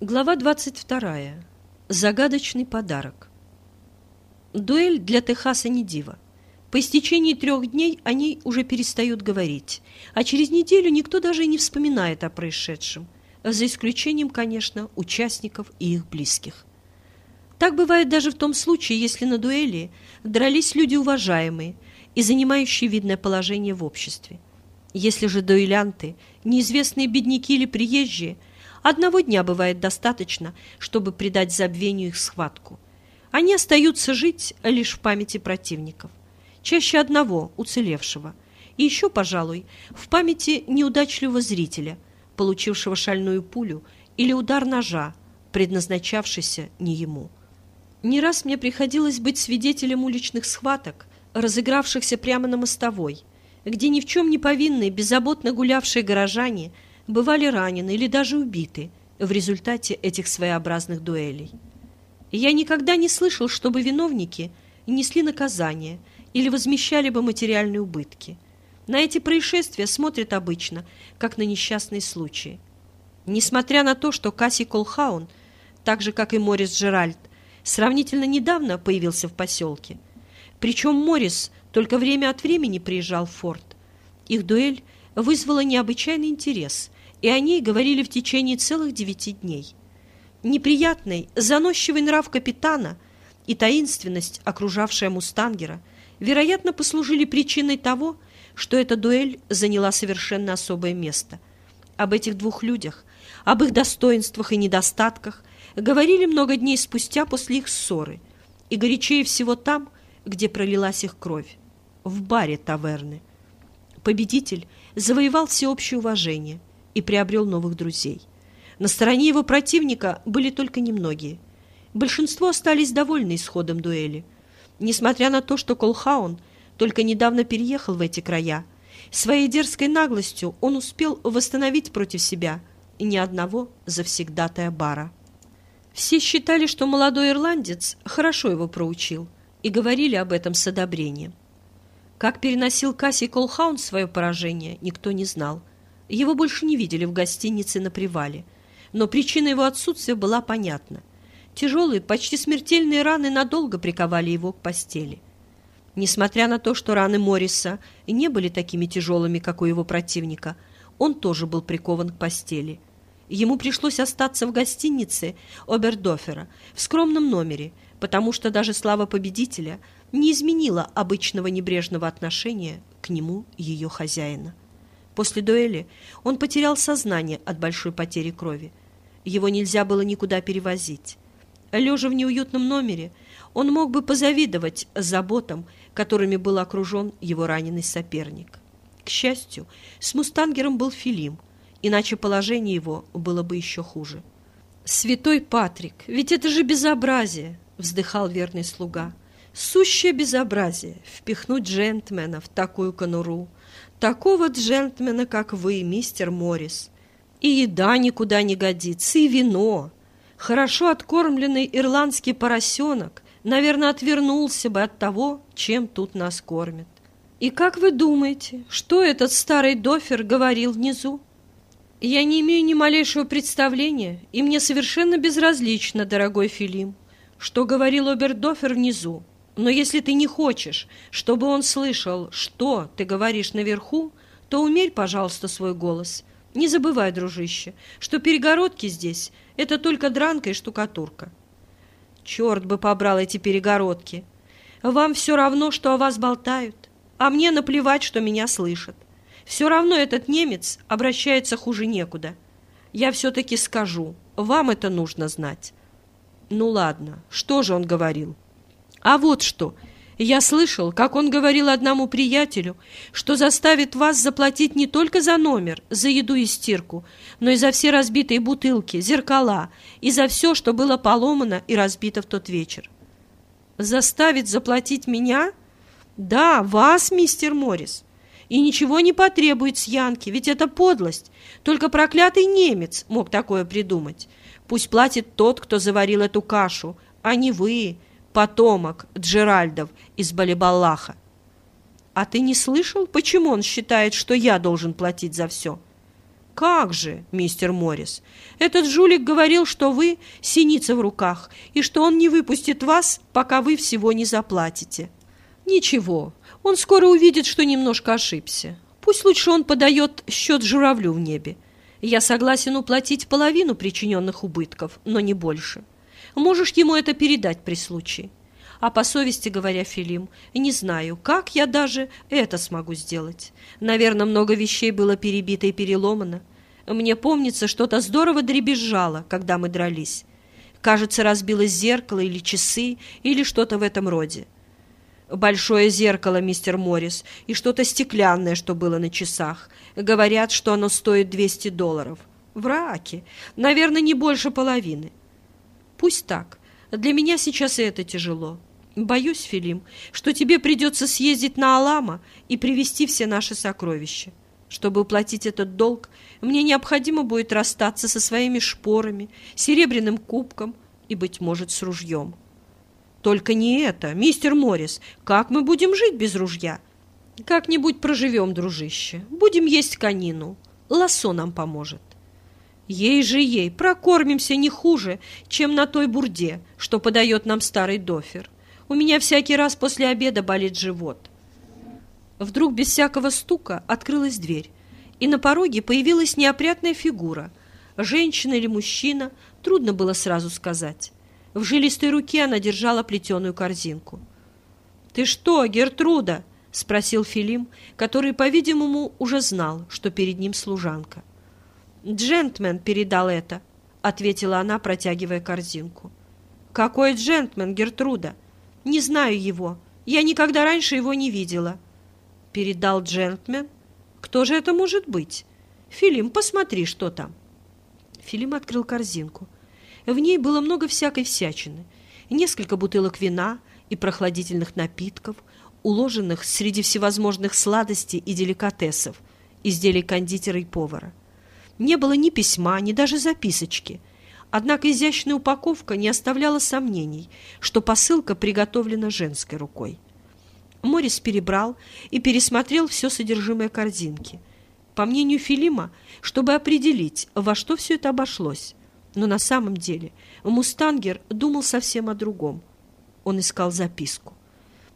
Глава 22. Загадочный подарок. Дуэль для Техаса не диво. По истечении трех дней о ней уже перестают говорить, а через неделю никто даже и не вспоминает о происшедшем, за исключением, конечно, участников и их близких. Так бывает даже в том случае, если на дуэли дрались люди уважаемые и занимающие видное положение в обществе. Если же дуэлянты, неизвестные бедняки или приезжие – Одного дня бывает достаточно, чтобы придать забвению их схватку. Они остаются жить лишь в памяти противников. Чаще одного, уцелевшего. И еще, пожалуй, в памяти неудачливого зрителя, получившего шальную пулю или удар ножа, предназначавшийся не ему. Не раз мне приходилось быть свидетелем уличных схваток, разыгравшихся прямо на мостовой, где ни в чем не повинные, беззаботно гулявшие горожане – бывали ранены или даже убиты в результате этих своеобразных дуэлей. Я никогда не слышал, чтобы виновники несли наказание или возмещали бы материальные убытки. На эти происшествия смотрят обычно, как на несчастные случаи. Несмотря на то, что Касси Колхаун, так же, как и Морис Джеральд, сравнительно недавно появился в поселке, причем Морис только время от времени приезжал в форт, их дуэль вызвала необычайный интерес, и о ней говорили в течение целых девяти дней. Неприятный, заносчивый нрав капитана и таинственность, окружавшая Мустангера, вероятно, послужили причиной того, что эта дуэль заняла совершенно особое место. Об этих двух людях, об их достоинствах и недостатках говорили много дней спустя после их ссоры, и горячее всего там, где пролилась их кровь, в баре таверны. Победитель завоевал всеобщее уважение – и приобрел новых друзей. На стороне его противника были только немногие. Большинство остались довольны исходом дуэли. Несмотря на то, что Колхаун только недавно переехал в эти края, своей дерзкой наглостью он успел восстановить против себя ни одного завсегдатая бара. Все считали, что молодой ирландец хорошо его проучил, и говорили об этом с одобрением. Как переносил Касси Колхаун свое поражение, никто не знал – его больше не видели в гостинице на привале, но причина его отсутствия была понятна. Тяжелые, почти смертельные раны надолго приковали его к постели. Несмотря на то, что раны Морриса не были такими тяжелыми, как у его противника, он тоже был прикован к постели. Ему пришлось остаться в гостинице Обердофера в скромном номере, потому что даже слава победителя не изменила обычного небрежного отношения к нему ее хозяина. После дуэли он потерял сознание от большой потери крови. Его нельзя было никуда перевозить. Лежа в неуютном номере, он мог бы позавидовать заботам, которыми был окружен его раненый соперник. К счастью, с Мустангером был Филим, иначе положение его было бы еще хуже. «Святой Патрик, ведь это же безобразие!» — вздыхал верный слуга. «Сущее безобразие — впихнуть джентльмена в такую конуру!» Такого джентльмена, как вы, мистер Моррис. И еда никуда не годится, и вино. Хорошо откормленный ирландский поросенок, наверное, отвернулся бы от того, чем тут нас кормят. И как вы думаете, что этот старый дофер говорил внизу? Я не имею ни малейшего представления, и мне совершенно безразлично, дорогой Филим, что говорил Обердофер внизу. Но если ты не хочешь, чтобы он слышал, что ты говоришь наверху, то умерь, пожалуйста, свой голос. Не забывай, дружище, что перегородки здесь — это только дранка и штукатурка. Черт бы побрал эти перегородки! Вам все равно, что о вас болтают, а мне наплевать, что меня слышат. Все равно этот немец обращается хуже некуда. Я все-таки скажу, вам это нужно знать. Ну ладно, что же он говорил?» А вот что. Я слышал, как он говорил одному приятелю, что заставит вас заплатить не только за номер, за еду и стирку, но и за все разбитые бутылки, зеркала и за все, что было поломано и разбито в тот вечер. Заставит заплатить меня? Да, вас, мистер Моррис. И ничего не потребует с Янки, ведь это подлость. Только проклятый немец мог такое придумать. Пусть платит тот, кто заварил эту кашу, а не вы, потомок Джеральдов из Балибаллаха. А ты не слышал, почему он считает, что я должен платить за все? «Как же, мистер Моррис? Этот жулик говорил, что вы синица в руках, и что он не выпустит вас, пока вы всего не заплатите». «Ничего, он скоро увидит, что немножко ошибся. Пусть лучше он подает счет журавлю в небе. Я согласен уплатить половину причиненных убытков, но не больше. Можешь ему это передать при случае». А по совести говоря, Филим, не знаю, как я даже это смогу сделать. Наверное, много вещей было перебито и переломано. Мне помнится, что-то здорово дребезжало, когда мы дрались. Кажется, разбилось зеркало или часы, или что-то в этом роде. Большое зеркало, мистер Моррис, и что-то стеклянное, что было на часах. Говорят, что оно стоит 200 долларов. Враки. Наверное, не больше половины. Пусть так. Для меня сейчас и это тяжело. Боюсь, Филим, что тебе придется съездить на Алама и привезти все наши сокровища. Чтобы уплатить этот долг, мне необходимо будет расстаться со своими шпорами, серебряным кубком и, быть может, с ружьем. Только не это, мистер Моррис. Как мы будем жить без ружья? Как-нибудь проживем, дружище. Будем есть конину. Лосо нам поможет. Ей же ей, прокормимся не хуже, чем на той бурде, что подает нам старый дофер. У меня всякий раз после обеда болит живот. Вдруг без всякого стука открылась дверь, и на пороге появилась неопрятная фигура. Женщина или мужчина, трудно было сразу сказать. В жилистой руке она держала плетеную корзинку. «Ты что, Гертруда?» — спросил Филим, который, по-видимому, уже знал, что перед ним служанка. «Джентльмен передал это», — ответила она, протягивая корзинку. «Какой джентльмен, Гертруда?» Не знаю его. Я никогда раньше его не видела. Передал джентльмен. Кто же это может быть? Филим, посмотри, что там. Филим открыл корзинку. В ней было много всякой всячины. Несколько бутылок вина и прохладительных напитков, уложенных среди всевозможных сладостей и деликатесов, изделий кондитера и повара. Не было ни письма, ни даже записочки – Однако изящная упаковка не оставляла сомнений, что посылка приготовлена женской рукой. Морис перебрал и пересмотрел все содержимое корзинки. По мнению Филима, чтобы определить, во что все это обошлось. Но на самом деле Мустангер думал совсем о другом. Он искал записку.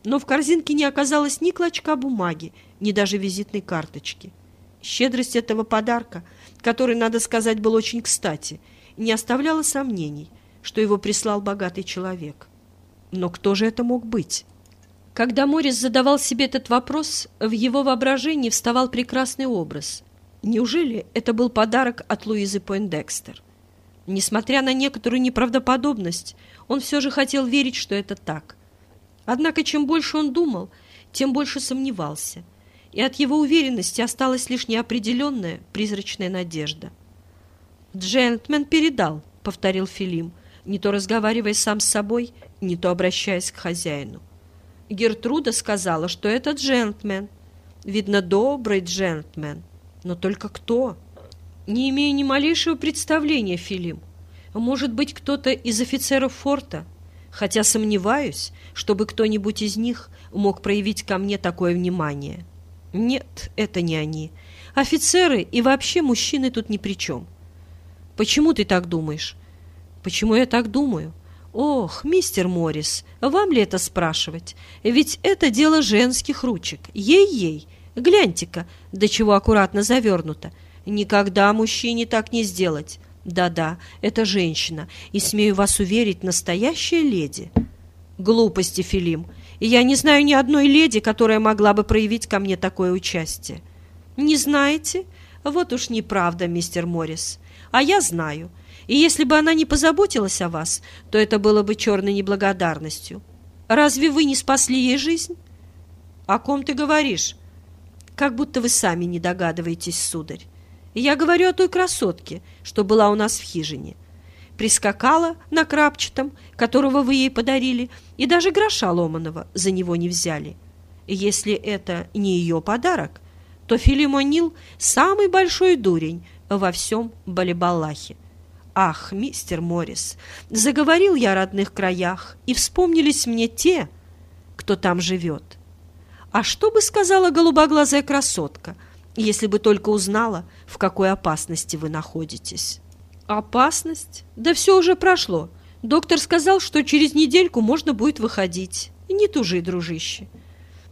Но в корзинке не оказалось ни клочка бумаги, ни даже визитной карточки. Щедрость этого подарка, который, надо сказать, был очень кстати – не оставляло сомнений, что его прислал богатый человек. Но кто же это мог быть? Когда Морис задавал себе этот вопрос, в его воображении вставал прекрасный образ. Неужели это был подарок от Луизы Пойндекстер? Несмотря на некоторую неправдоподобность, он все же хотел верить, что это так. Однако чем больше он думал, тем больше сомневался, и от его уверенности осталась лишь неопределенная призрачная надежда. «Джентльмен передал», — повторил Филим, не то разговаривая сам с собой, не то обращаясь к хозяину. Гертруда сказала, что это джентльмен. Видно, добрый джентльмен. Но только кто? Не имею ни малейшего представления, Филим. Может быть, кто-то из офицеров форта? Хотя сомневаюсь, чтобы кто-нибудь из них мог проявить ко мне такое внимание. Нет, это не они. Офицеры и вообще мужчины тут ни при чем. Почему ты так думаешь? Почему я так думаю? Ох, мистер Моррис, вам ли это спрашивать? Ведь это дело женских ручек. Ей-ей, гляньте-ка, до чего аккуратно завернуто. Никогда мужчине так не сделать. Да-да, это женщина, и, смею вас уверить, настоящая леди. Глупости, Филим. Я не знаю ни одной леди, которая могла бы проявить ко мне такое участие. Не знаете? Вот уж неправда, мистер Моррис. А я знаю. И если бы она не позаботилась о вас, то это было бы черной неблагодарностью. Разве вы не спасли ей жизнь? О ком ты говоришь? Как будто вы сами не догадываетесь, сударь. Я говорю о той красотке, что была у нас в хижине. Прискакала на крапчатом, которого вы ей подарили, и даже гроша ломаного за него не взяли. Если это не ее подарок, то Филимонил самый большой дурень, во всем Балибалахе. Ах, мистер Моррис, заговорил я о родных краях, и вспомнились мне те, кто там живет. А что бы сказала голубоглазая красотка, если бы только узнала, в какой опасности вы находитесь». «Опасность? Да все уже прошло. Доктор сказал, что через недельку можно будет выходить. Не тужи, дружище».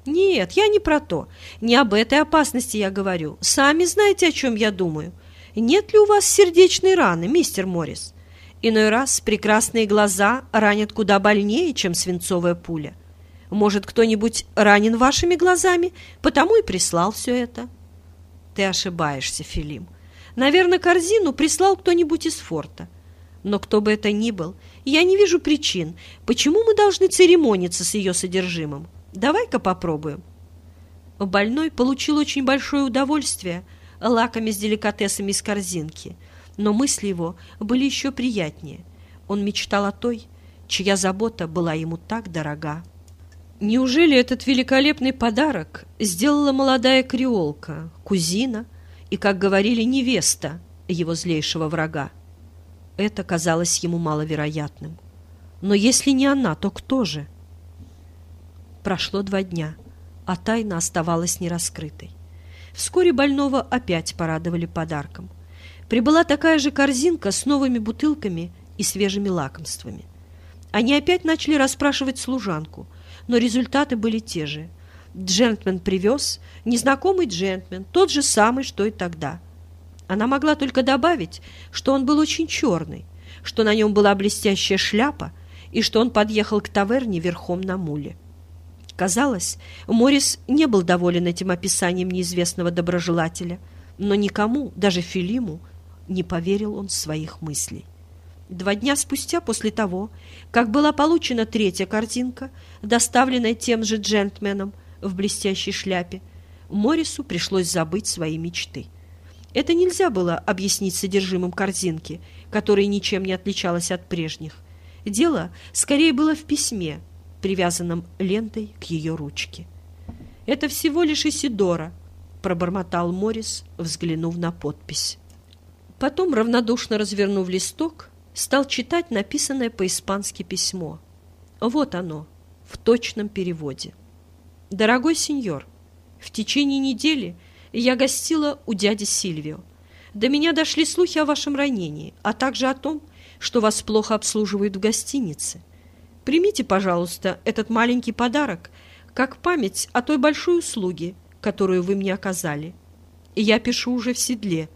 «Нет, я не про то. Не об этой опасности я говорю. Сами знаете, о чем я думаю. Нет ли у вас сердечной раны, мистер Моррис? Иной раз прекрасные глаза ранят куда больнее, чем свинцовая пуля. Может, кто-нибудь ранен вашими глазами, потому и прислал все это?» «Ты ошибаешься, Филим. Наверное, корзину прислал кто-нибудь из форта. Но кто бы это ни был, я не вижу причин, почему мы должны церемониться с ее содержимым. Давай-ка попробуем». Больной получил очень большое удовольствие, лаками с деликатесами из корзинки, но мысли его были еще приятнее. Он мечтал о той, чья забота была ему так дорога. Неужели этот великолепный подарок сделала молодая креолка, кузина и, как говорили, невеста его злейшего врага? Это казалось ему маловероятным. Но если не она, то кто же? Прошло два дня, а тайна оставалась нераскрытой. Вскоре больного опять порадовали подарком. Прибыла такая же корзинка с новыми бутылками и свежими лакомствами. Они опять начали расспрашивать служанку, но результаты были те же. Джентльмен привез, незнакомый джентльмен, тот же самый, что и тогда. Она могла только добавить, что он был очень черный, что на нем была блестящая шляпа и что он подъехал к таверне верхом на муле. Казалось, Морис не был доволен этим описанием неизвестного доброжелателя, но никому, даже Филиму, не поверил он своих мыслей. Два дня спустя после того, как была получена третья картинка, доставленная тем же джентльменом в блестящей шляпе, Морису пришлось забыть свои мечты. Это нельзя было объяснить содержимым корзинки, которая ничем не отличалась от прежних. Дело скорее было в письме, привязанном лентой к ее ручке. «Это всего лишь Исидора», — пробормотал Морис, взглянув на подпись. Потом, равнодушно развернув листок, стал читать написанное по-испански письмо. Вот оно, в точном переводе. «Дорогой сеньор, в течение недели я гостила у дяди Сильвио. До меня дошли слухи о вашем ранении, а также о том, что вас плохо обслуживают в гостинице. Примите, пожалуйста, этот маленький подарок как память о той большой услуге, которую вы мне оказали. Я пишу уже в седле.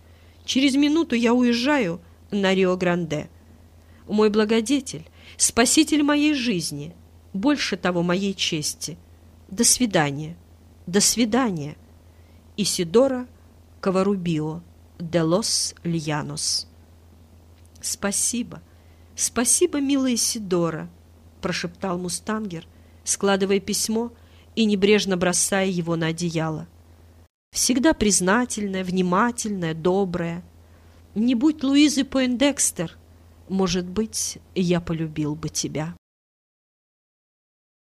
Через минуту я уезжаю на Рио-Гранде мой благодетель, спаситель моей жизни, больше того, моей чести. До свидания, до свидания. Исидора Каварубио де Лос Льянос. Спасибо, спасибо, милая Исидора, прошептал Мустангер, складывая письмо и небрежно бросая его на одеяло. Всегда признательная, внимательная, добрая. Не будь Луизы Пойндекстер, может быть, я полюбил бы тебя.